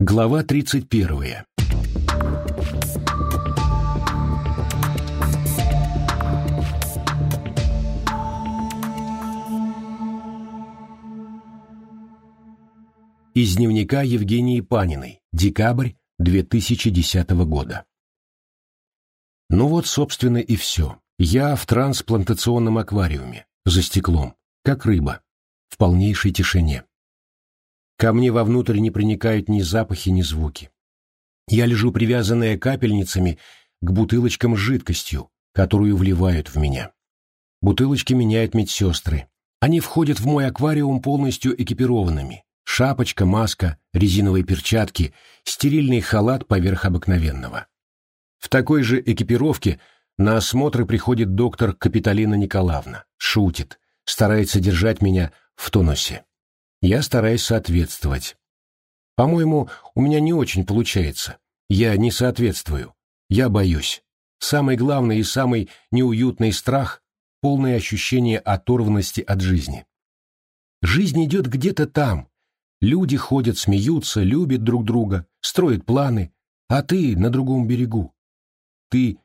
Глава 31. Из дневника Евгении Паниной. Декабрь 2010 года. Ну вот, собственно, и все. Я в трансплантационном аквариуме, за стеклом, как рыба, в полнейшей тишине. Ко мне вовнутрь не проникают ни запахи, ни звуки. Я лежу привязанная капельницами к бутылочкам с жидкостью, которую вливают в меня. Бутылочки меняют медсестры. Они входят в мой аквариум полностью экипированными. Шапочка, маска, резиновые перчатки, стерильный халат поверх обыкновенного. В такой же экипировке на осмотры приходит доктор Капиталина Николаевна, шутит, старается держать меня в тонусе. Я стараюсь соответствовать. По-моему, у меня не очень получается. Я не соответствую. Я боюсь. Самый главный и самый неуютный страх — полное ощущение оторванности от жизни. Жизнь идет где-то там. Люди ходят, смеются, любят друг друга, строят планы, а ты на другом берегу. Ты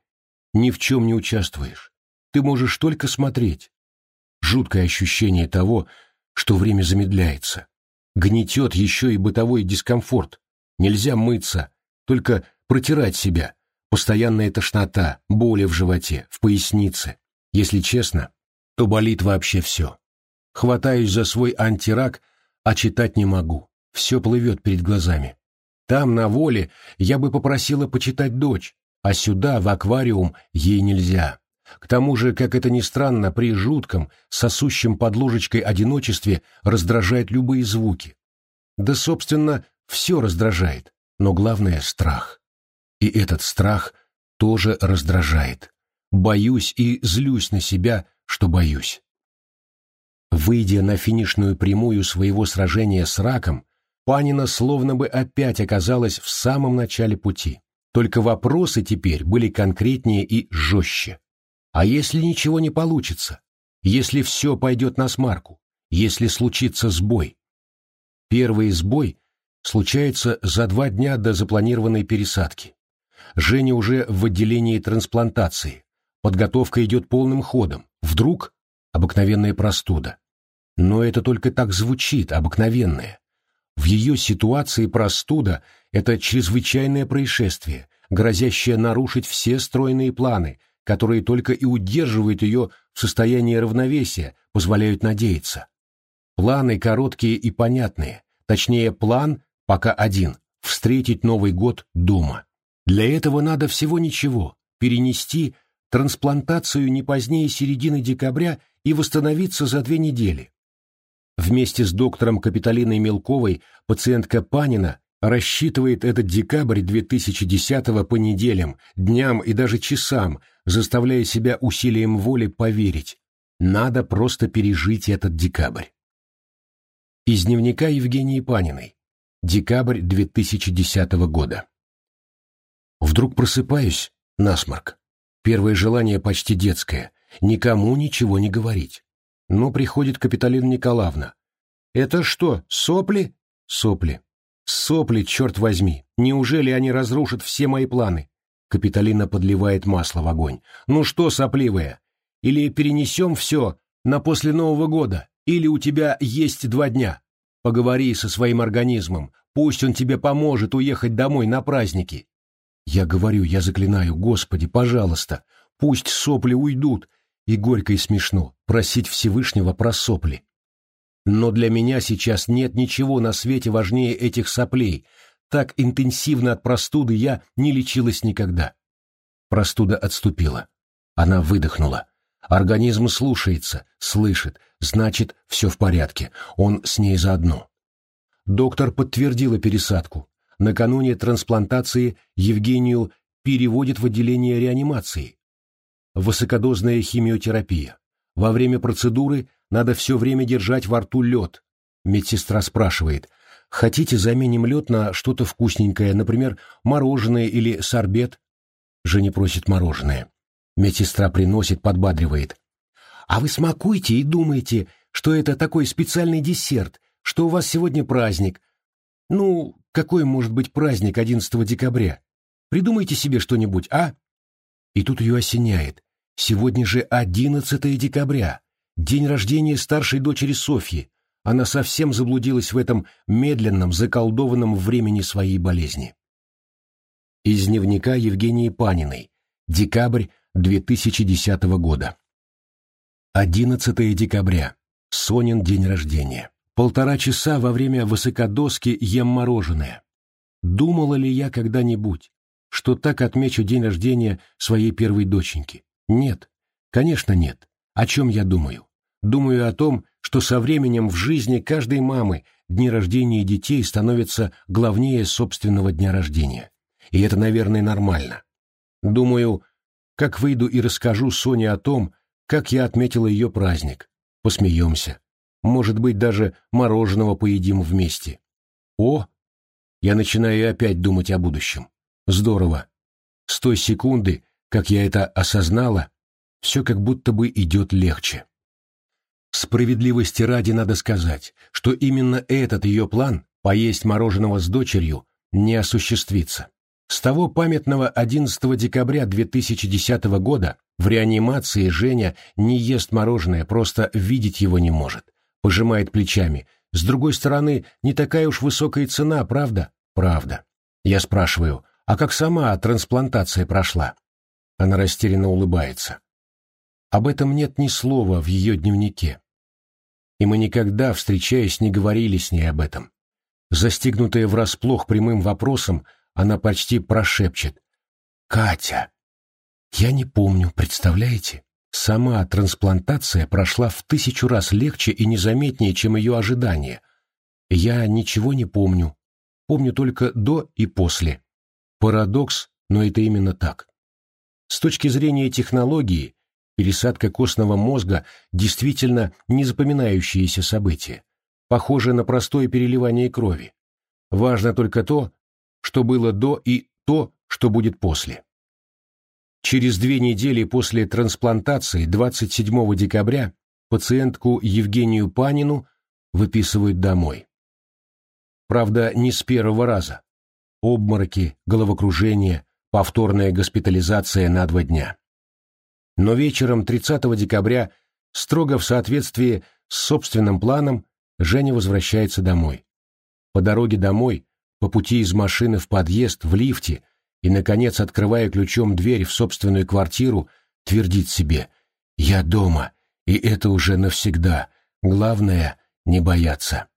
ни в чем не участвуешь. Ты можешь только смотреть. Жуткое ощущение того, что время замедляется. Гнетет еще и бытовой дискомфорт. Нельзя мыться, только протирать себя. Постоянная тошнота, боли в животе, в пояснице. Если честно, то болит вообще все. Хватаюсь за свой антирак, а читать не могу. Все плывет перед глазами. Там, на воле, я бы попросила почитать дочь, а сюда, в аквариум, ей нельзя. К тому же, как это ни странно, при жутком, сосущем под ложечкой одиночестве раздражает любые звуки. Да, собственно, все раздражает, но главное — страх. И этот страх тоже раздражает. Боюсь и злюсь на себя, что боюсь. Выйдя на финишную прямую своего сражения с раком, Панина словно бы опять оказалась в самом начале пути. Только вопросы теперь были конкретнее и жестче. А если ничего не получится? Если все пойдет на смарку? Если случится сбой? Первый сбой случается за два дня до запланированной пересадки. Женя уже в отделении трансплантации. Подготовка идет полным ходом. Вдруг обыкновенная простуда. Но это только так звучит, обыкновенная. В ее ситуации простуда – это чрезвычайное происшествие, грозящее нарушить все стройные планы – которые только и удерживают ее в состоянии равновесия, позволяют надеяться. Планы короткие и понятные, точнее план пока один – встретить Новый год дома. Для этого надо всего ничего – перенести трансплантацию не позднее середины декабря и восстановиться за две недели. Вместе с доктором Капиталиной Мелковой пациентка Панина рассчитывает этот декабрь 2010 по неделям, дням и даже часам, заставляя себя усилием воли поверить. Надо просто пережить этот декабрь. Из дневника Евгении Паниной. Декабрь 2010 года. Вдруг просыпаюсь, насморк. Первое желание почти детское — никому ничего не говорить. Но приходит Капиталина Николаевна. «Это что, сопли?» «Сопли. Сопли, черт возьми! Неужели они разрушат все мои планы? Капитолина подливает масло в огонь. Ну что, сопливая? Или перенесем все на после Нового года? Или у тебя есть два дня? Поговори со своим организмом. Пусть он тебе поможет уехать домой на праздники. Я говорю, я заклинаю, Господи, пожалуйста, пусть сопли уйдут. И горько и смешно просить Всевышнего про сопли. Но для меня сейчас нет ничего на свете важнее этих соплей. Так интенсивно от простуды я не лечилась никогда. Простуда отступила. Она выдохнула. Организм слушается, слышит, значит, все в порядке. Он с ней заодно. Доктор подтвердила пересадку. Накануне трансплантации Евгению переводит в отделение реанимации. Высокодозная химиотерапия. Во время процедуры надо все время держать во рту лед. Медсестра спрашивает, хотите заменим лед на что-то вкусненькое, например, мороженое или сорбет? Женя просит мороженое. Медсестра приносит, подбадривает. А вы смакуете и думаете, что это такой специальный десерт, что у вас сегодня праздник. Ну, какой может быть праздник 11 декабря? Придумайте себе что-нибудь, а? И тут ее осеняет. Сегодня же 11 декабря, день рождения старшей дочери Софьи. Она совсем заблудилась в этом медленном, заколдованном времени своей болезни. Из дневника Евгении Паниной. Декабрь 2010 года. 11 декабря. Сонин день рождения. Полтора часа во время высокодоски ем мороженое. Думала ли я когда-нибудь, что так отмечу день рождения своей первой доченьки? Нет, конечно нет. О чем я думаю? Думаю о том, что со временем в жизни каждой мамы дни рождения детей становятся главнее собственного дня рождения. И это, наверное, нормально. Думаю, как выйду и расскажу Соне о том, как я отметила ее праздник. Посмеемся. Может быть, даже мороженого поедим вместе. О! Я начинаю опять думать о будущем. Здорово. С той секунды, как я это осознала, все как будто бы идет легче. Справедливости ради надо сказать, что именно этот ее план поесть мороженого с дочерью не осуществится. С того памятного 11 декабря 2010 года в реанимации Женя не ест мороженое, просто видеть его не может пожимает плечами. С другой стороны, не такая уж высокая цена, правда? Правда. Я спрашиваю, а как сама трансплантация прошла? Она растерянно улыбается. Об этом нет ни слова в ее дневнике. И мы никогда, встречаясь, не говорили с ней об этом. Застигнутая врасплох прямым вопросом, она почти прошепчет. «Катя!» «Я не помню, представляете?» Сама трансплантация прошла в тысячу раз легче и незаметнее, чем ее ожидания. Я ничего не помню. Помню только до и после. Парадокс, но это именно так. С точки зрения технологии, пересадка костного мозга действительно незапоминающееся событие, похоже на простое переливание крови. Важно только то, что было до и то, что будет после. Через две недели после трансплантации, 27 декабря, пациентку Евгению Панину выписывают домой. Правда, не с первого раза. Обмороки, головокружение, повторная госпитализация на два дня. Но вечером 30 декабря, строго в соответствии с собственным планом, Женя возвращается домой. По дороге домой, по пути из машины в подъезд, в лифте, и, наконец, открывая ключом дверь в собственную квартиру, твердит себе «Я дома, и это уже навсегда. Главное — не бояться».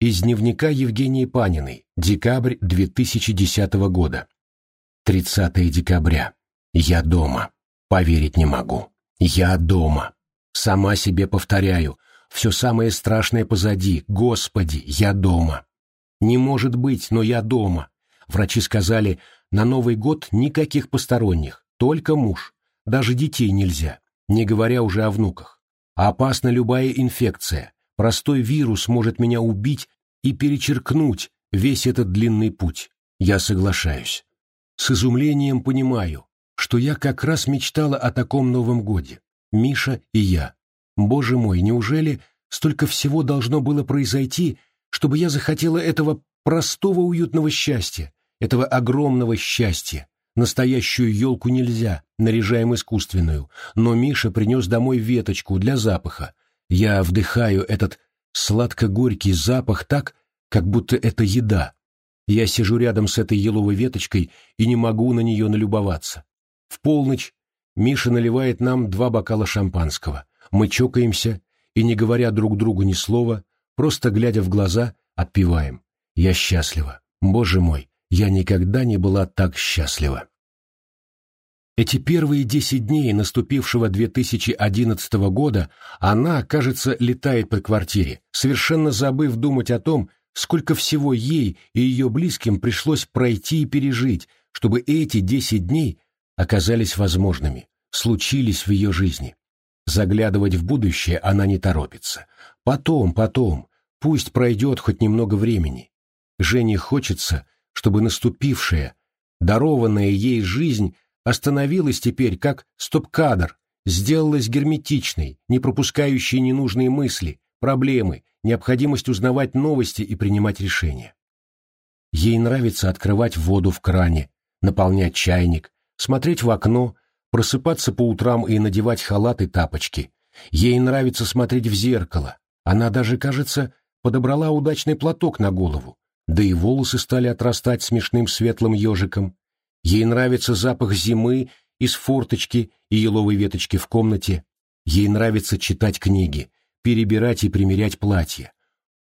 Из дневника Евгении Паниной, декабрь 2010 года. 30 декабря. Я дома. Поверить не могу. Я дома. Сама себе повторяю. Все самое страшное позади. Господи, я дома. Не может быть, но я дома. Врачи сказали, на Новый год никаких посторонних, только муж. Даже детей нельзя, не говоря уже о внуках. А опасна любая инфекция. Простой вирус может меня убить и перечеркнуть весь этот длинный путь. Я соглашаюсь. С изумлением понимаю, что я как раз мечтала о таком Новом Годе. Миша и я. Боже мой, неужели столько всего должно было произойти, чтобы я захотела этого простого уютного счастья, этого огромного счастья. Настоящую елку нельзя, наряжаем искусственную, но Миша принес домой веточку для запаха. Я вдыхаю этот сладко-горький запах так, как будто это еда. Я сижу рядом с этой еловой веточкой и не могу на нее налюбоваться. В полночь Миша наливает нам два бокала шампанского. Мы чокаемся и, не говоря друг другу ни слова, просто глядя в глаза, отпиваем. Я счастлива. Боже мой, я никогда не была так счастлива. Эти первые десять дней наступившего 2011 года она, кажется, летает по квартире, совершенно забыв думать о том, сколько всего ей и ее близким пришлось пройти и пережить, чтобы эти десять дней оказались возможными, случились в ее жизни. Заглядывать в будущее она не торопится. Потом, потом, пусть пройдет хоть немного времени. Жене хочется, чтобы наступившая, дарованная ей жизнь остановилась теперь как стоп-кадр, сделалась герметичной, не пропускающей ненужные мысли, проблемы, необходимость узнавать новости и принимать решения. Ей нравится открывать воду в кране, наполнять чайник, смотреть в окно, просыпаться по утрам и надевать халат и тапочки. Ей нравится смотреть в зеркало. Она даже, кажется, подобрала удачный платок на голову, да и волосы стали отрастать смешным светлым ежиком. Ей нравится запах зимы из форточки и еловой веточки в комнате. Ей нравится читать книги, перебирать и примерять платья.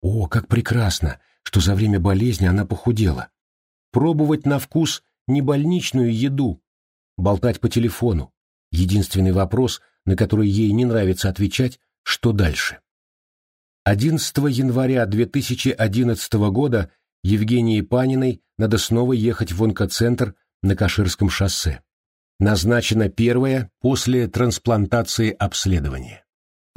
О, как прекрасно, что за время болезни она похудела. Пробовать на вкус не больничную еду, болтать по телефону. Единственный вопрос, на который ей не нравится отвечать, что дальше. 11 января 2011 года Евгении Паниной надо снова ехать в онкоцентр на Каширском шоссе. Назначено первое после трансплантации обследование.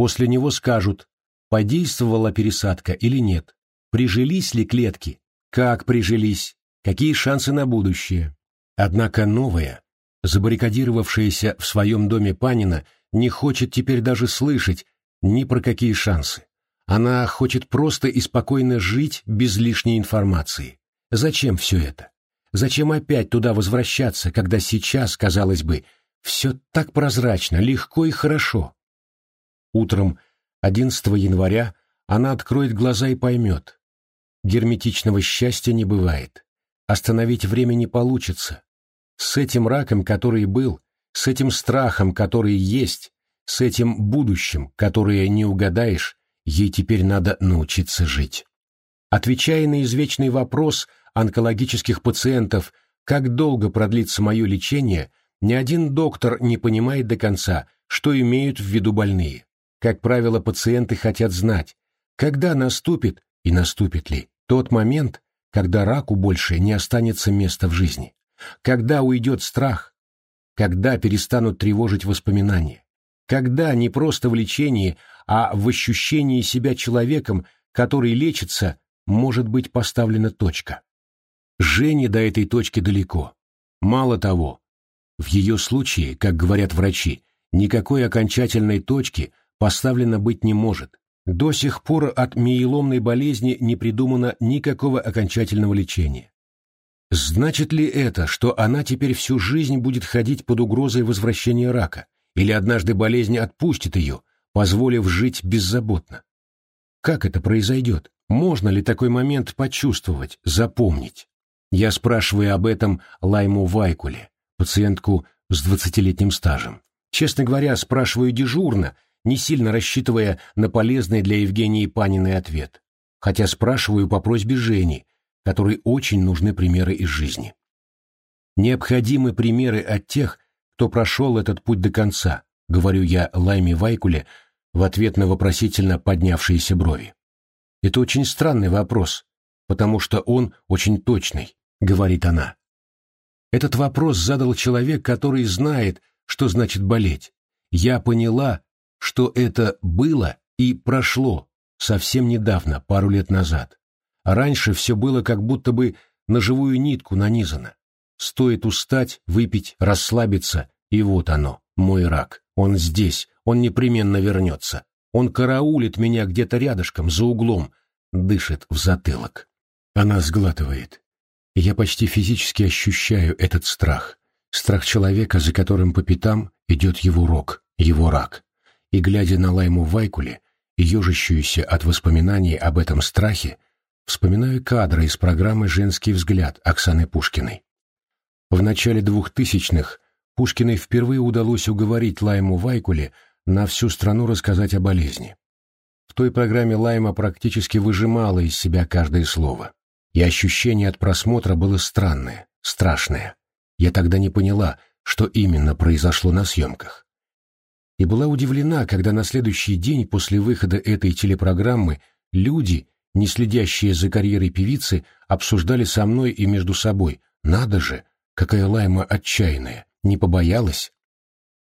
После него скажут, подействовала пересадка или нет, прижились ли клетки, как прижились, какие шансы на будущее. Однако новая, забаррикадировавшаяся в своем доме Панина, не хочет теперь даже слышать ни про какие шансы. Она хочет просто и спокойно жить без лишней информации. Зачем все это? Зачем опять туда возвращаться, когда сейчас, казалось бы, все так прозрачно, легко и хорошо? Утром 11 января она откроет глаза и поймет. Герметичного счастья не бывает. Остановить время не получится. С этим раком, который был, с этим страхом, который есть, с этим будущим, которое не угадаешь, ей теперь надо научиться жить. Отвечая на извечный вопрос онкологических пациентов, как долго продлится мое лечение, ни один доктор не понимает до конца, что имеют в виду больные. Как правило, пациенты хотят знать, когда наступит и наступит ли тот момент, когда раку больше не останется места в жизни, когда уйдет страх, когда перестанут тревожить воспоминания, когда не просто в лечении, а в ощущении себя человеком, который лечится, может быть поставлена точка. Жене до этой точки далеко. Мало того, в ее случае, как говорят врачи, никакой окончательной точки поставлено быть не может. До сих пор от миеломной болезни не придумано никакого окончательного лечения. Значит ли это, что она теперь всю жизнь будет ходить под угрозой возвращения рака, или однажды болезнь отпустит ее, позволив жить беззаботно? Как это произойдет? Можно ли такой момент почувствовать, запомнить? Я спрашиваю об этом Лайму Вайкуле, пациентку с двадцатилетним стажем. Честно говоря, спрашиваю дежурно, не сильно рассчитывая на полезный для Евгении Паниной ответ. Хотя спрашиваю по просьбе Жени, которой очень нужны примеры из жизни. Необходимы примеры от тех, кто прошел этот путь до конца, говорю я Лайме Вайкуле в ответ на вопросительно поднявшиеся брови. Это очень странный вопрос, потому что он очень точный, говорит она. Этот вопрос задал человек, который знает, что значит болеть. Я поняла, что это было и прошло совсем недавно, пару лет назад. раньше все было как будто бы на живую нитку нанизано. Стоит устать, выпить, расслабиться, и вот оно, мой рак. Он здесь, он непременно вернется. Он караулит меня где-то рядышком, за углом, дышит в затылок. Она сглатывает. Я почти физически ощущаю этот страх. Страх человека, за которым по пятам идет его рок, его рак и, глядя на Лайму Вайкуле, ежащуюся от воспоминаний об этом страхе, вспоминаю кадры из программы «Женский взгляд» Оксаны Пушкиной. В начале двухтысячных Пушкиной впервые удалось уговорить Лайму Вайкуле на всю страну рассказать о болезни. В той программе Лайма практически выжимала из себя каждое слово. И ощущение от просмотра было странное, страшное. Я тогда не поняла, что именно произошло на съемках и была удивлена, когда на следующий день после выхода этой телепрограммы люди, не следящие за карьерой певицы, обсуждали со мной и между собой. Надо же, какая Лайма отчаянная, не побоялась.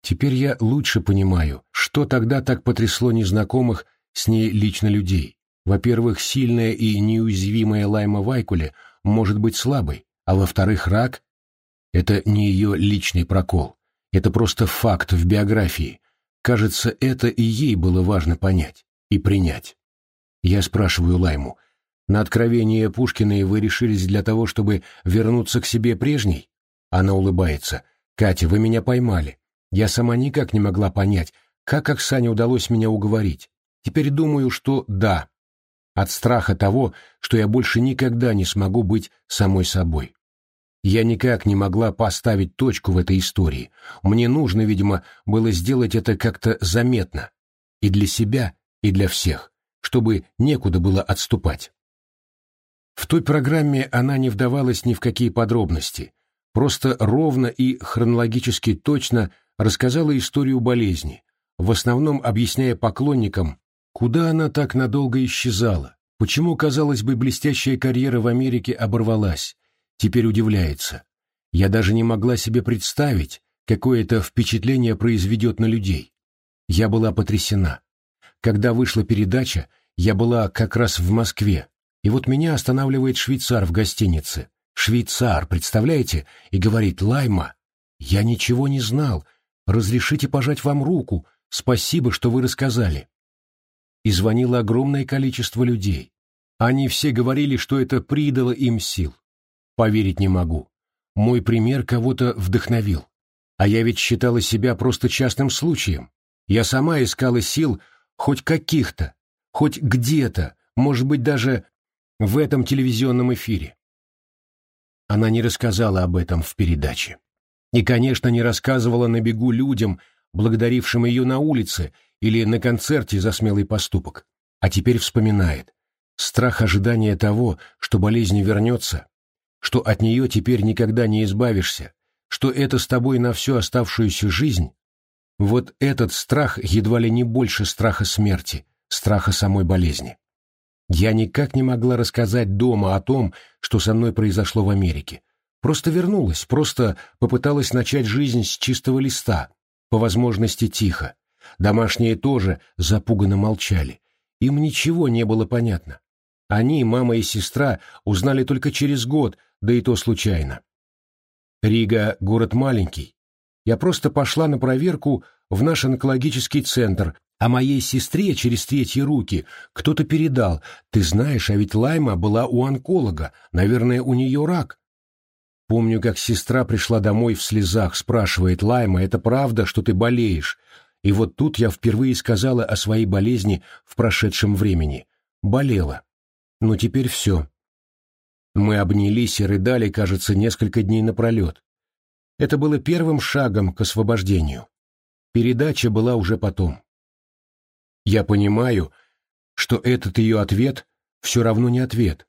Теперь я лучше понимаю, что тогда так потрясло незнакомых с ней лично людей. Во-первых, сильная и неуязвимая Лайма Вайкуле может быть слабой, а во-вторых, рак — это не ее личный прокол, это просто факт в биографии, Кажется, это и ей было важно понять и принять. Я спрашиваю Лайму, На откровение Пушкина вы решились для того, чтобы вернуться к себе прежней? Она улыбается. Катя, вы меня поймали. Я сама никак не могла понять, как Оксане удалось меня уговорить. Теперь думаю, что да. От страха того, что я больше никогда не смогу быть самой собой. Я никак не могла поставить точку в этой истории. Мне нужно, видимо, было сделать это как-то заметно. И для себя, и для всех, чтобы некуда было отступать. В той программе она не вдавалась ни в какие подробности, просто ровно и хронологически точно рассказала историю болезни, в основном объясняя поклонникам, куда она так надолго исчезала, почему, казалось бы, блестящая карьера в Америке оборвалась, теперь удивляется. Я даже не могла себе представить, какое это впечатление произведет на людей. Я была потрясена. Когда вышла передача, я была как раз в Москве, и вот меня останавливает швейцар в гостинице. Швейцар, представляете? И говорит, Лайма, я ничего не знал. Разрешите пожать вам руку. Спасибо, что вы рассказали. И звонило огромное количество людей. Они все говорили, что это придало им сил. Поверить не могу. Мой пример кого-то вдохновил. А я ведь считала себя просто частным случаем. Я сама искала сил хоть каких-то, хоть где-то, может быть, даже в этом телевизионном эфире. Она не рассказала об этом в передаче. И, конечно, не рассказывала на бегу людям, благодарившим ее на улице или на концерте за смелый поступок. А теперь вспоминает. Страх ожидания того, что болезнь вернется, что от нее теперь никогда не избавишься, что это с тобой на всю оставшуюся жизнь, вот этот страх едва ли не больше страха смерти, страха самой болезни. Я никак не могла рассказать дома о том, что со мной произошло в Америке. Просто вернулась, просто попыталась начать жизнь с чистого листа, по возможности тихо. Домашние тоже запуганно молчали. Им ничего не было понятно. Они, мама и сестра, узнали только через год, да и то случайно. Рига — город маленький. Я просто пошла на проверку в наш онкологический центр, а моей сестре через третьи руки кто-то передал. Ты знаешь, а ведь Лайма была у онколога, наверное, у нее рак. Помню, как сестра пришла домой в слезах, спрашивает, Лайма, это правда, что ты болеешь? И вот тут я впервые сказала о своей болезни в прошедшем времени. Болела. Но теперь все. Мы обнялись и рыдали, кажется, несколько дней напролет. Это было первым шагом к освобождению. Передача была уже потом. Я понимаю, что этот ее ответ все равно не ответ.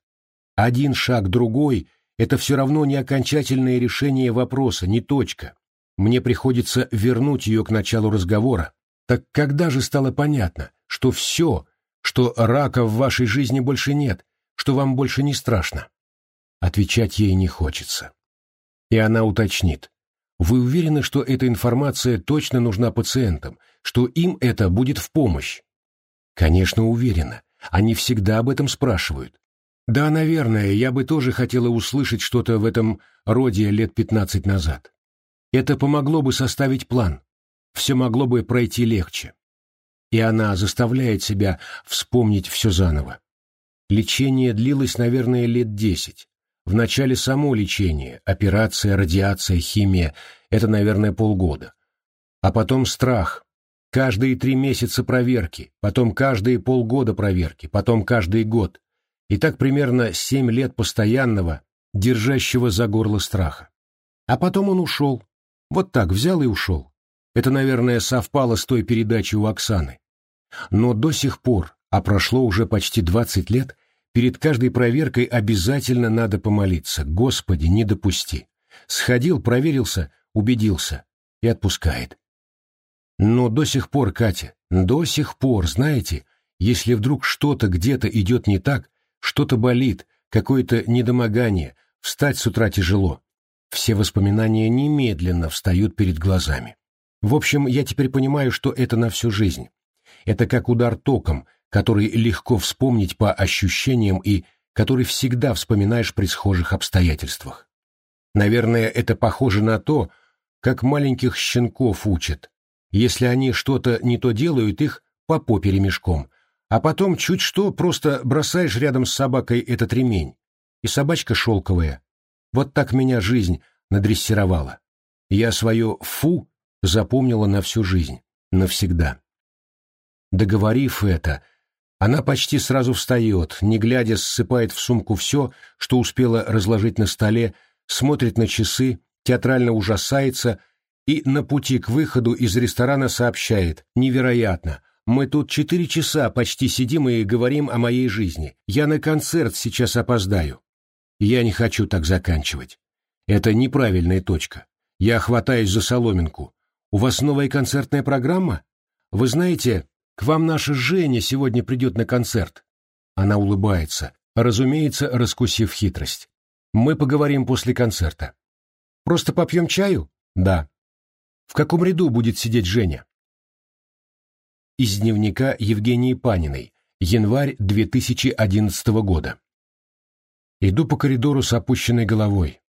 Один шаг другой — это все равно не окончательное решение вопроса, не точка. Мне приходится вернуть ее к началу разговора. Так когда же стало понятно, что все, что рака в вашей жизни больше нет, что вам больше не страшно? Отвечать ей не хочется. И она уточнит. Вы уверены, что эта информация точно нужна пациентам, что им это будет в помощь? Конечно, уверена. Они всегда об этом спрашивают. Да, наверное, я бы тоже хотела услышать что-то в этом роде лет пятнадцать назад. Это помогло бы составить план. Все могло бы пройти легче. И она заставляет себя вспомнить все заново. Лечение длилось, наверное, лет десять. Вначале само лечение, операция, радиация, химия – это, наверное, полгода. А потом страх. Каждые три месяца проверки, потом каждые полгода проверки, потом каждый год. И так примерно семь лет постоянного, держащего за горло страха. А потом он ушел. Вот так взял и ушел. Это, наверное, совпало с той передачей у Оксаны. Но до сих пор, а прошло уже почти двадцать лет, Перед каждой проверкой обязательно надо помолиться. Господи, не допусти. Сходил, проверился, убедился. И отпускает. Но до сих пор, Катя, до сих пор, знаете, если вдруг что-то где-то идет не так, что-то болит, какое-то недомогание, встать с утра тяжело. Все воспоминания немедленно встают перед глазами. В общем, я теперь понимаю, что это на всю жизнь. Это как удар током, который легко вспомнить по ощущениям и который всегда вспоминаешь при схожих обстоятельствах. Наверное, это похоже на то, как маленьких щенков учат. Если они что-то не то делают, их по попе ремешком, А потом чуть что просто бросаешь рядом с собакой этот ремень. И собачка шелковая. Вот так меня жизнь надрессировала. Я свое «фу» запомнила на всю жизнь, навсегда. Договорив это, она почти сразу встает, не глядя ссыпает в сумку все, что успела разложить на столе, смотрит на часы, театрально ужасается и на пути к выходу из ресторана сообщает «Невероятно! Мы тут четыре часа почти сидим и говорим о моей жизни. Я на концерт сейчас опоздаю». Я не хочу так заканчивать. Это неправильная точка. Я хватаюсь за соломинку. У вас новая концертная программа? Вы знаете, к вам наша Женя сегодня придет на концерт. Она улыбается, разумеется, раскусив хитрость. Мы поговорим после концерта. Просто попьем чаю? Да. В каком ряду будет сидеть Женя? Из дневника Евгении Паниной. Январь 2011 года. Иду по коридору с опущенной головой.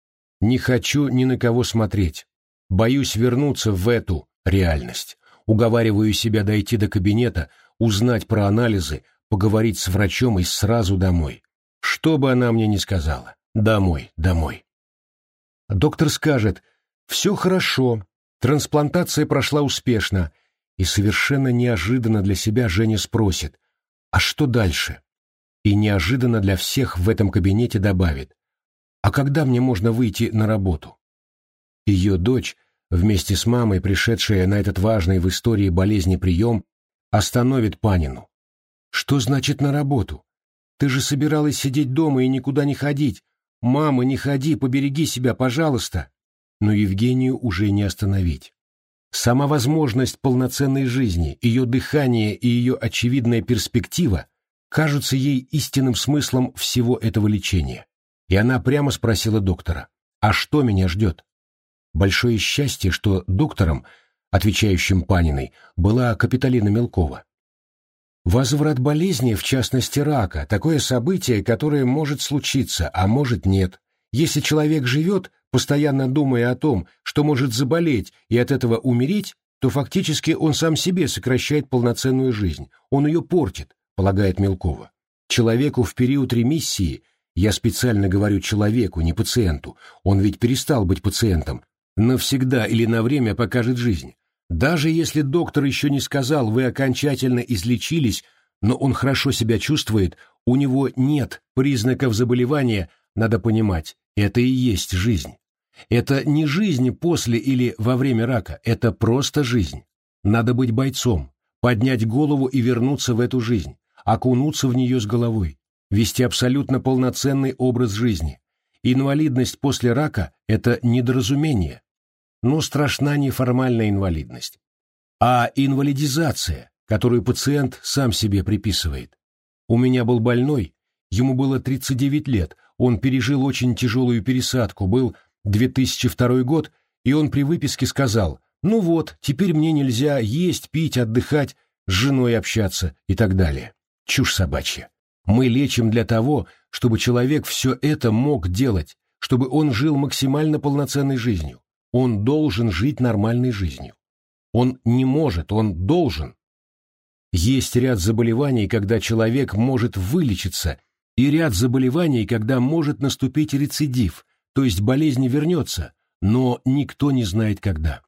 Не хочу ни на кого смотреть. Боюсь вернуться в эту реальность. Уговариваю себя дойти до кабинета, узнать про анализы, поговорить с врачом и сразу домой. Что бы она мне ни сказала. Домой, домой. Доктор скажет, все хорошо, трансплантация прошла успешно, и совершенно неожиданно для себя Женя спросит, а что дальше? И неожиданно для всех в этом кабинете добавит, а когда мне можно выйти на работу? Ее дочь, вместе с мамой, пришедшая на этот важный в истории болезни прием, остановит Панину. Что значит на работу? Ты же собиралась сидеть дома и никуда не ходить. Мама, не ходи, побереги себя, пожалуйста. Но Евгению уже не остановить. Сама возможность полноценной жизни, ее дыхание и ее очевидная перспектива кажутся ей истинным смыслом всего этого лечения. И она прямо спросила доктора, «А что меня ждет?» Большое счастье, что доктором, отвечающим Паниной, была Капиталина Мелкова. Возврат болезни, в частности рака, такое событие, которое может случиться, а может нет. Если человек живет, постоянно думая о том, что может заболеть и от этого умереть, то фактически он сам себе сокращает полноценную жизнь, он ее портит, полагает Мелкова. Человеку в период ремиссии – я специально говорю человеку, не пациенту. Он ведь перестал быть пациентом. Навсегда или на время покажет жизнь. Даже если доктор еще не сказал, вы окончательно излечились, но он хорошо себя чувствует, у него нет признаков заболевания, надо понимать, это и есть жизнь. Это не жизнь после или во время рака, это просто жизнь. Надо быть бойцом, поднять голову и вернуться в эту жизнь, окунуться в нее с головой вести абсолютно полноценный образ жизни. Инвалидность после рака – это недоразумение. Но страшна не формальная инвалидность, а инвалидизация, которую пациент сам себе приписывает. У меня был больной, ему было 39 лет, он пережил очень тяжелую пересадку, был 2002 год, и он при выписке сказал, ну вот, теперь мне нельзя есть, пить, отдыхать, с женой общаться и так далее. Чушь собачья. Мы лечим для того, чтобы человек все это мог делать, чтобы он жил максимально полноценной жизнью. Он должен жить нормальной жизнью. Он не может, он должен. Есть ряд заболеваний, когда человек может вылечиться, и ряд заболеваний, когда может наступить рецидив, то есть болезнь вернется, но никто не знает когда.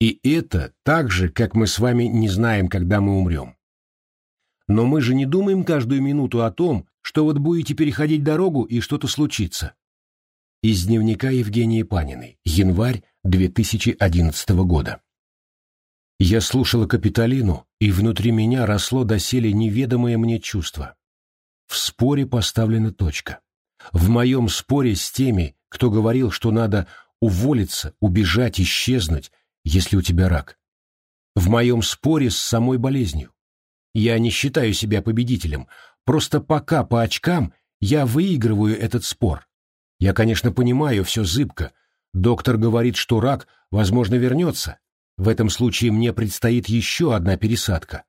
И это так же, как мы с вами не знаем, когда мы умрем. Но мы же не думаем каждую минуту о том, что вот будете переходить дорогу и что-то случится. Из дневника Евгении Паниной. Январь 2011 года. Я слушала Капитолину, и внутри меня росло доселе неведомое мне чувство. В споре поставлена точка. В моем споре с теми, кто говорил, что надо уволиться, убежать, исчезнуть, если у тебя рак. В моем споре с самой болезнью. Я не считаю себя победителем, просто пока по очкам я выигрываю этот спор. Я, конечно, понимаю, все зыбко. Доктор говорит, что рак, возможно, вернется. В этом случае мне предстоит еще одна пересадка.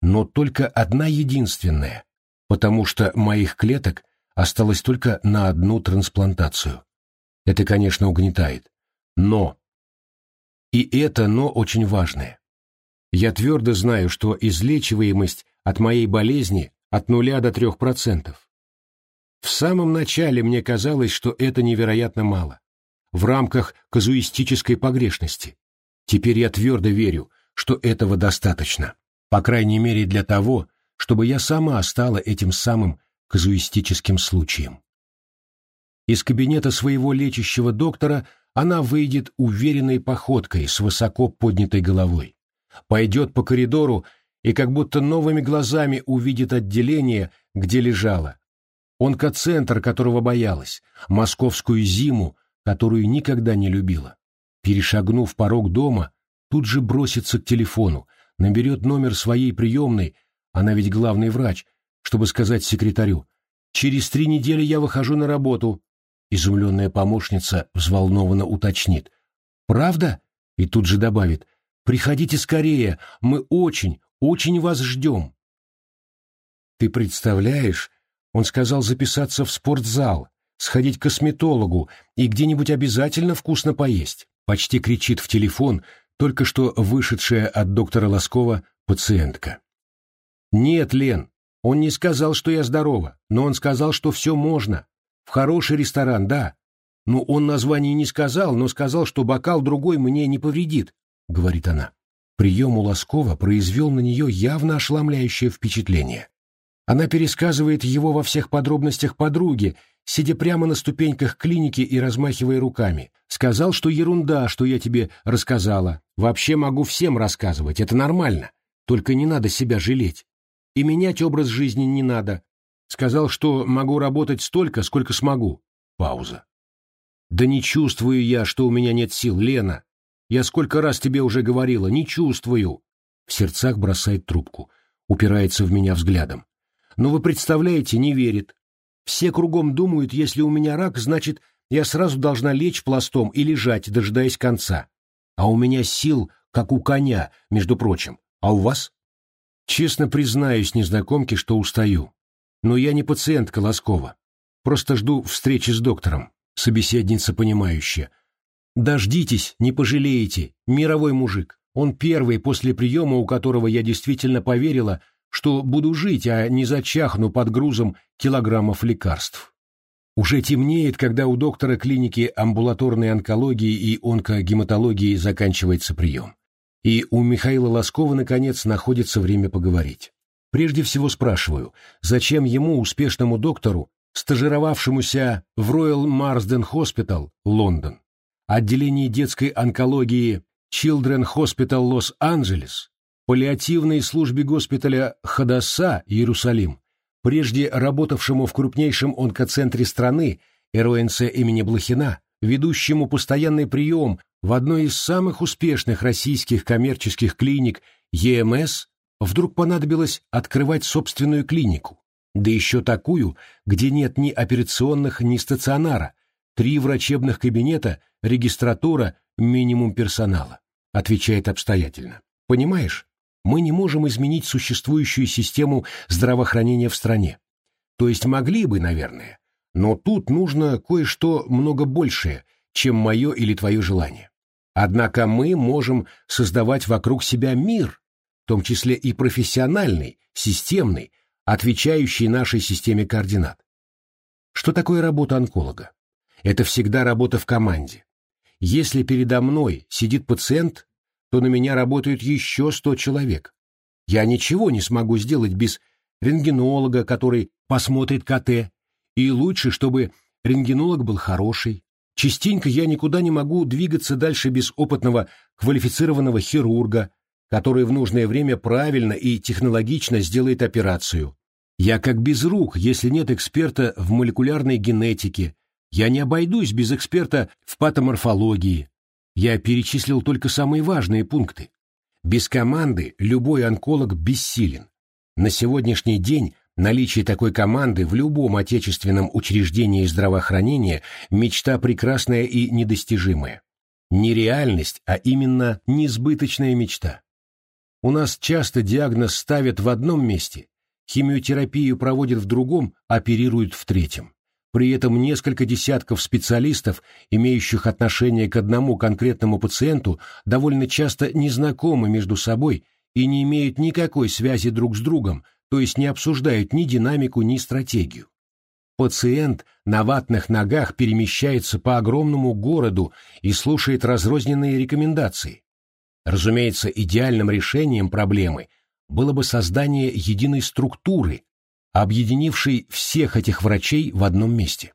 Но только одна единственная, потому что моих клеток осталось только на одну трансплантацию. Это, конечно, угнетает. Но. И это «но» очень важное. Я твердо знаю, что излечиваемость от моей болезни от нуля до трех процентов. В самом начале мне казалось, что это невероятно мало, в рамках казуистической погрешности. Теперь я твердо верю, что этого достаточно, по крайней мере для того, чтобы я сама стала этим самым казуистическим случаем. Из кабинета своего лечащего доктора она выйдет уверенной походкой с высоко поднятой головой, пойдет по коридору и как будто новыми глазами увидит отделение, где лежала, онкоцентр, которого боялась, московскую зиму, которую никогда не любила. Перешагнув порог дома, тут же бросится к телефону, наберет номер своей приемной, она ведь главный врач, чтобы сказать секретарю, «Через три недели я выхожу на работу». Изумленная помощница взволнованно уточнит. «Правда?» И тут же добавит, «Приходите скорее, мы очень, очень вас ждем». Ты представляешь, он сказал записаться в спортзал, сходить к косметологу и где-нибудь обязательно вкусно поесть. Почти кричит в телефон только что вышедшая от доктора Лоскова пациентка. «Нет, Лен, он не сказал, что я здорова, но он сказал, что все можно. В хороший ресторан, да. Ну, он название не сказал, но сказал, что бокал другой мне не повредит», — говорит она. Прием у Лоскова произвел на нее явно ошеломляющее впечатление. Она пересказывает его во всех подробностях подруге, сидя прямо на ступеньках клиники и размахивая руками. Сказал, что ерунда, что я тебе рассказала. Вообще могу всем рассказывать, это нормально. Только не надо себя жалеть. И менять образ жизни не надо. Сказал, что могу работать столько, сколько смогу. Пауза. Да не чувствую я, что у меня нет сил, Лена. Я сколько раз тебе уже говорила, не чувствую. В сердцах бросает трубку, упирается в меня взглядом. Но вы представляете, не верит. Все кругом думают, если у меня рак, значит, я сразу должна лечь пластом и лежать, дожидаясь конца. А у меня сил, как у коня, между прочим. А у вас? Честно признаюсь незнакомке, что устаю. Но я не пациентка Лоскова. Просто жду встречи с доктором. Собеседница понимающая. Дождитесь, не пожалеете. Мировой мужик. Он первый после приема, у которого я действительно поверила, что буду жить, а не зачахну под грузом килограммов лекарств. Уже темнеет, когда у доктора клиники амбулаторной онкологии и онкогематологии заканчивается прием. И у Михаила Лоскова, наконец, находится время поговорить. Прежде всего спрашиваю, зачем ему, успешному доктору, стажировавшемуся в Royal Marsden Hospital, Лондон, отделении детской онкологии Children Hospital Лос-Анджелес, паллиативной службе госпиталя Хадаса, Иерусалим, прежде работавшему в крупнейшем онкоцентре страны, РОНЦ имени Блохина, ведущему постоянный прием в одной из самых успешных российских коммерческих клиник ЕМС, вдруг понадобилось открывать собственную клинику, да еще такую, где нет ни операционных, ни стационара, три врачебных кабинета, регистратура, минимум персонала. Отвечает обстоятельно. Понимаешь? Мы не можем изменить существующую систему здравоохранения в стране. То есть могли бы, наверное, но тут нужно кое-что много большее, чем мое или твое желание. Однако мы можем создавать вокруг себя мир, в том числе и профессиональный, системный, отвечающий нашей системе координат. Что такое работа онколога? Это всегда работа в команде. Если передо мной сидит пациент, то на меня работают еще сто человек. Я ничего не смогу сделать без рентгенолога, который посмотрит КТ, и лучше, чтобы рентгенолог был хороший. Частенько я никуда не могу двигаться дальше без опытного квалифицированного хирурга, который в нужное время правильно и технологично сделает операцию. Я как без рук, если нет эксперта в молекулярной генетике. Я не обойдусь без эксперта в патоморфологии. Я перечислил только самые важные пункты. Без команды любой онколог бессилен. На сегодняшний день наличие такой команды в любом отечественном учреждении здравоохранения – мечта прекрасная и недостижимая. Не реальность, а именно несбыточная мечта. У нас часто диагноз ставят в одном месте, химиотерапию проводят в другом, оперируют в третьем. При этом несколько десятков специалистов, имеющих отношение к одному конкретному пациенту, довольно часто незнакомы между собой и не имеют никакой связи друг с другом, то есть не обсуждают ни динамику, ни стратегию. Пациент на ватных ногах перемещается по огромному городу и слушает разрозненные рекомендации. Разумеется, идеальным решением проблемы было бы создание единой структуры, объединившей всех этих врачей в одном месте.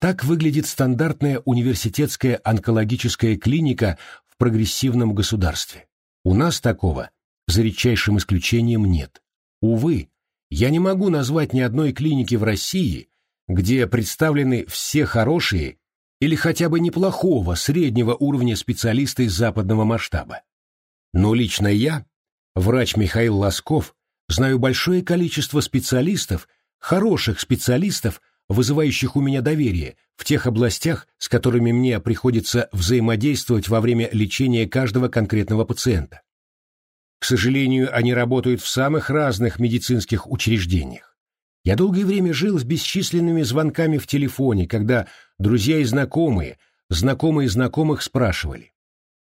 Так выглядит стандартная университетская онкологическая клиника в прогрессивном государстве. У нас такого, за редчайшим исключением, нет. Увы, я не могу назвать ни одной клиники в России, где представлены все хорошие или хотя бы неплохого среднего уровня специалисты западного масштаба. Но лично я, врач Михаил Лосков, знаю большое количество специалистов, хороших специалистов, вызывающих у меня доверие в тех областях, с которыми мне приходится взаимодействовать во время лечения каждого конкретного пациента. К сожалению, они работают в самых разных медицинских учреждениях. Я долгое время жил с бесчисленными звонками в телефоне, когда друзья и знакомые, знакомые знакомых спрашивали.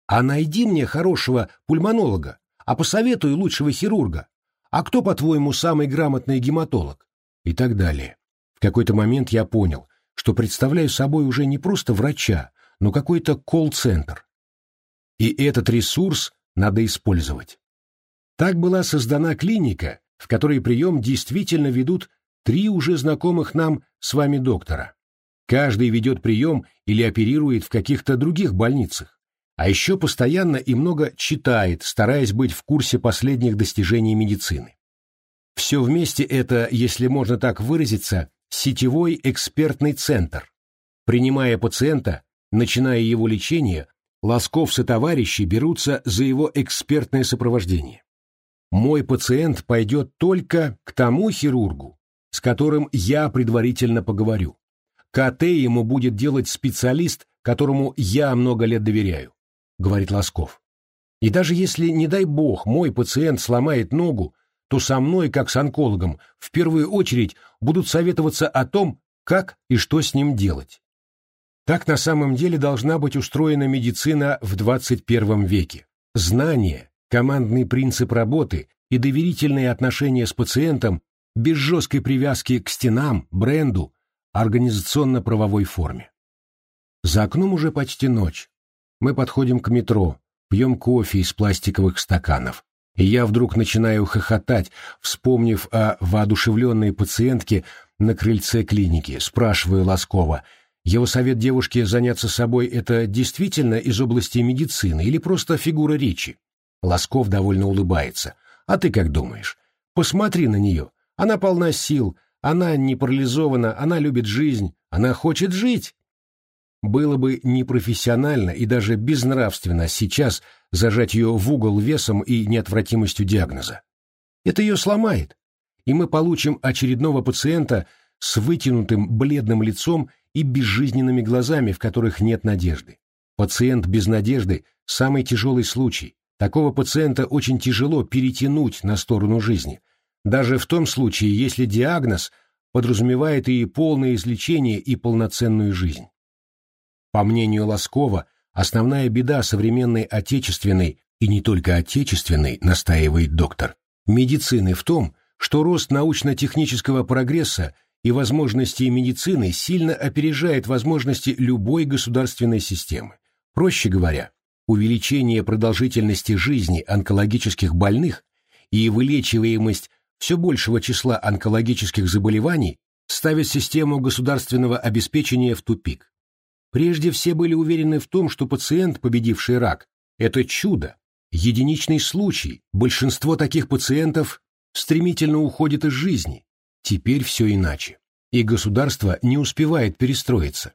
«А найди мне хорошего пульмонолога, а посоветуй лучшего хирурга. А кто, по-твоему, самый грамотный гематолог?» И так далее. В какой-то момент я понял, что представляю собой уже не просто врача, но какой-то колл-центр. И этот ресурс надо использовать. Так была создана клиника, в которой прием действительно ведут три уже знакомых нам с вами доктора. Каждый ведет прием или оперирует в каких-то других больницах, а еще постоянно и много читает, стараясь быть в курсе последних достижений медицины. Все вместе это, если можно так выразиться, сетевой экспертный центр. Принимая пациента, начиная его лечение, Лосков и товарищи берутся за его экспертное сопровождение. Мой пациент пойдет только к тому хирургу, с которым я предварительно поговорю. КТ ему будет делать специалист, которому я много лет доверяю, говорит Лосков. И даже если, не дай бог, мой пациент сломает ногу, то со мной, как с онкологом, в первую очередь будут советоваться о том, как и что с ним делать. Так на самом деле должна быть устроена медицина в 21 веке. Знание, командный принцип работы и доверительные отношения с пациентом без жесткой привязки к стенам, бренду, организационно-правовой форме. За окном уже почти ночь. Мы подходим к метро, пьем кофе из пластиковых стаканов. И я вдруг начинаю хохотать, вспомнив о воодушевленной пациентке на крыльце клиники. Спрашиваю Лоскова, его совет девушке заняться собой – это действительно из области медицины или просто фигура речи? Лосков довольно улыбается. А ты как думаешь? Посмотри на нее. Она полна сил, она не парализована, она любит жизнь, она хочет жить. Было бы непрофессионально и даже безнравственно сейчас зажать ее в угол весом и неотвратимостью диагноза. Это ее сломает, и мы получим очередного пациента с вытянутым бледным лицом и безжизненными глазами, в которых нет надежды. Пациент без надежды – самый тяжелый случай. Такого пациента очень тяжело перетянуть на сторону жизни – даже в том случае, если диагноз подразумевает и полное излечение, и полноценную жизнь. По мнению Лоскова, основная беда современной отечественной, и не только отечественной, настаивает доктор, медицины в том, что рост научно-технического прогресса и возможности медицины сильно опережает возможности любой государственной системы. Проще говоря, увеличение продолжительности жизни онкологических больных и вылечиваемость все большего числа онкологических заболеваний ставят систему государственного обеспечения в тупик. Прежде все были уверены в том, что пациент, победивший рак, это чудо, единичный случай, большинство таких пациентов стремительно уходит из жизни. Теперь все иначе, и государство не успевает перестроиться.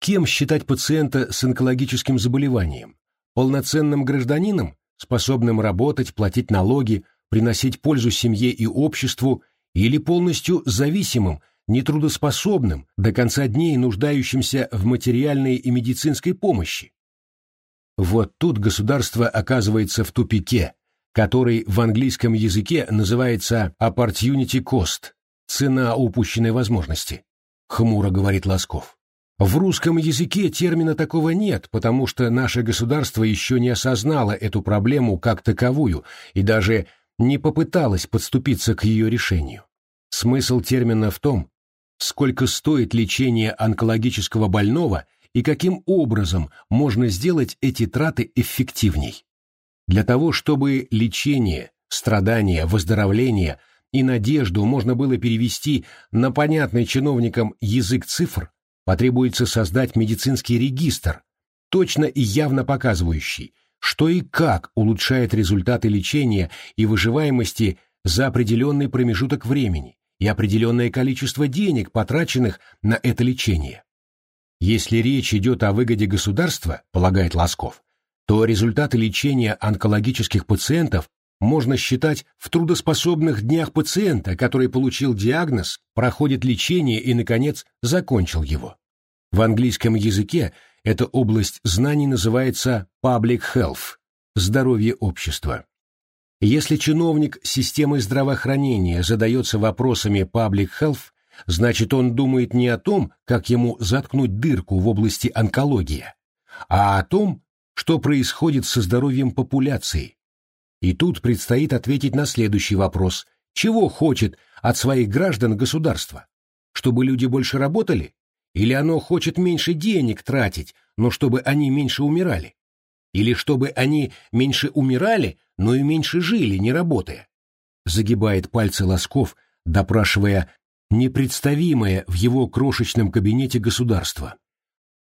Кем считать пациента с онкологическим заболеванием? Полноценным гражданином, способным работать, платить налоги, приносить пользу семье и обществу, или полностью зависимым, нетрудоспособным, до конца дней нуждающимся в материальной и медицинской помощи. Вот тут государство оказывается в тупике, который в английском языке называется opportunity cost – цена упущенной возможности, хмуро говорит Лосков. В русском языке термина такого нет, потому что наше государство еще не осознало эту проблему как таковую и даже не попыталось подступиться к ее решению. Смысл термина в том, сколько стоит лечение онкологического больного и каким образом можно сделать эти траты эффективней. Для того, чтобы лечение, страдания, выздоровление и надежду можно было перевести на понятный чиновникам язык цифр, потребуется создать медицинский регистр, точно и явно показывающий, что и как улучшает результаты лечения и выживаемости за определенный промежуток времени и определенное количество денег, потраченных на это лечение. Если речь идет о выгоде государства, полагает Лосков, то результаты лечения онкологических пациентов можно считать в трудоспособных днях пациента, который получил диагноз, проходит лечение и, наконец, закончил его. В английском языке эта область знаний называется public health – здоровье общества. Если чиновник системы здравоохранения задается вопросами public health, значит он думает не о том, как ему заткнуть дырку в области онкологии, а о том, что происходит со здоровьем популяции, и тут предстоит ответить на следующий вопрос. Чего хочет от своих граждан государство? Чтобы люди больше работали? Или оно хочет меньше денег тратить, но чтобы они меньше умирали? Или чтобы они меньше умирали, но и меньше жили, не работая? Загибает пальцы Лосков, допрашивая непредставимое в его крошечном кабинете государство.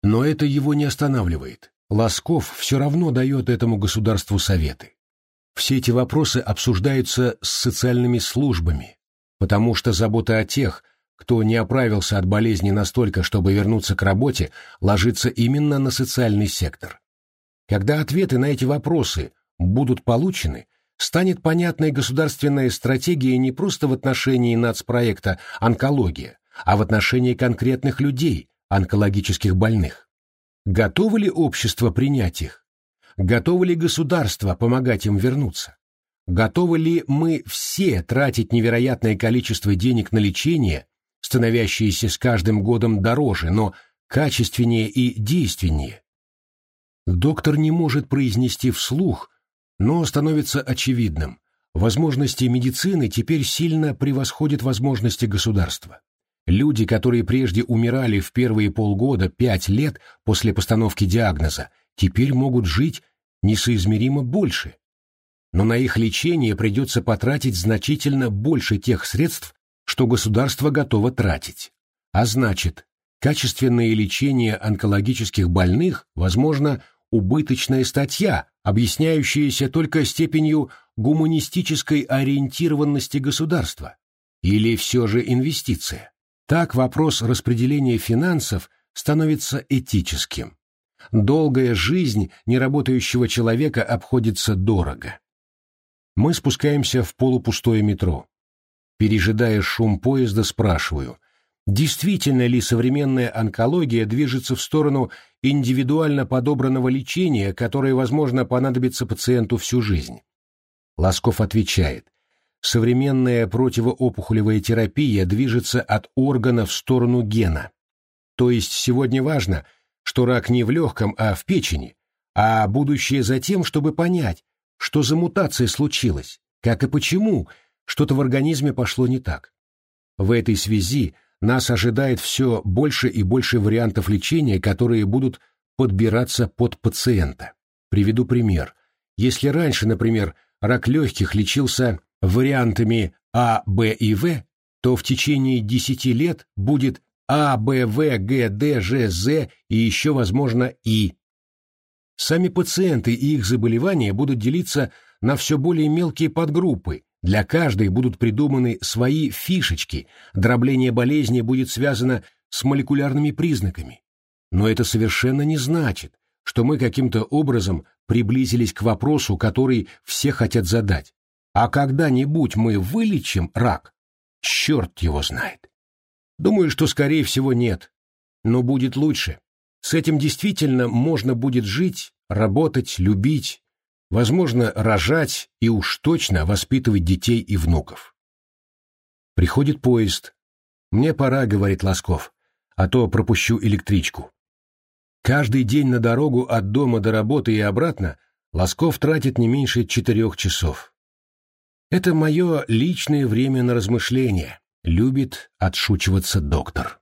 Но это его не останавливает. Лосков все равно дает этому государству советы. Все эти вопросы обсуждаются с социальными службами, потому что забота о тех, кто не оправился от болезни настолько, чтобы вернуться к работе, ложится именно на социальный сектор. Когда ответы на эти вопросы будут получены, станет понятной государственная стратегия не просто в отношении нацпроекта «Онкология», а в отношении конкретных людей, онкологических больных. Готово ли общество принять их? Готовы ли государства помогать им вернуться? Готовы ли мы все тратить невероятное количество денег на лечение, становящееся с каждым годом дороже, но качественнее и действеннее? Доктор не может произнести вслух, но становится очевидным. Возможности медицины теперь сильно превосходят возможности государства. Люди, которые прежде умирали в первые полгода, пять лет после постановки диагноза, теперь могут жить несоизмеримо больше. Но на их лечение придется потратить значительно больше тех средств, что государство готово тратить. А значит, качественное лечение онкологических больных, возможно, убыточная статья, объясняющаяся только степенью гуманистической ориентированности государства, или все же инвестиция. Так вопрос распределения финансов становится этическим. Долгая жизнь неработающего человека обходится дорого. Мы спускаемся в полупустое метро. Пережидая шум поезда, спрашиваю, действительно ли современная онкология движется в сторону индивидуально подобранного лечения, которое, возможно, понадобится пациенту всю жизнь? Лосков отвечает, современная противоопухолевая терапия движется от органа в сторону гена. То есть сегодня важно – что рак не в легком, а в печени, а будущее за тем, чтобы понять, что за мутация случилась, как и почему что-то в организме пошло не так. В этой связи нас ожидает все больше и больше вариантов лечения, которые будут подбираться под пациента. Приведу пример. Если раньше, например, рак легких лечился вариантами А, Б и В, то в течение 10 лет будет а, Б, В, Г, Д, Ж, З и еще, возможно, И. Сами пациенты и их заболевания будут делиться на все более мелкие подгруппы, для каждой будут придуманы свои фишечки, дробление болезни будет связано с молекулярными признаками. Но это совершенно не значит, что мы каким-то образом приблизились к вопросу, который все хотят задать. А когда-нибудь мы вылечим рак? Черт его знает. Думаю, что скорее всего нет. Но будет лучше. С этим действительно можно будет жить, работать, любить, возможно, рожать и уж точно воспитывать детей и внуков. Приходит поезд. «Мне пора», — говорит Лосков. а то пропущу электричку. Каждый день на дорогу от дома до работы и обратно Лосков тратит не меньше четырех часов. Это мое личное время на размышления, любит отшучиваться доктор.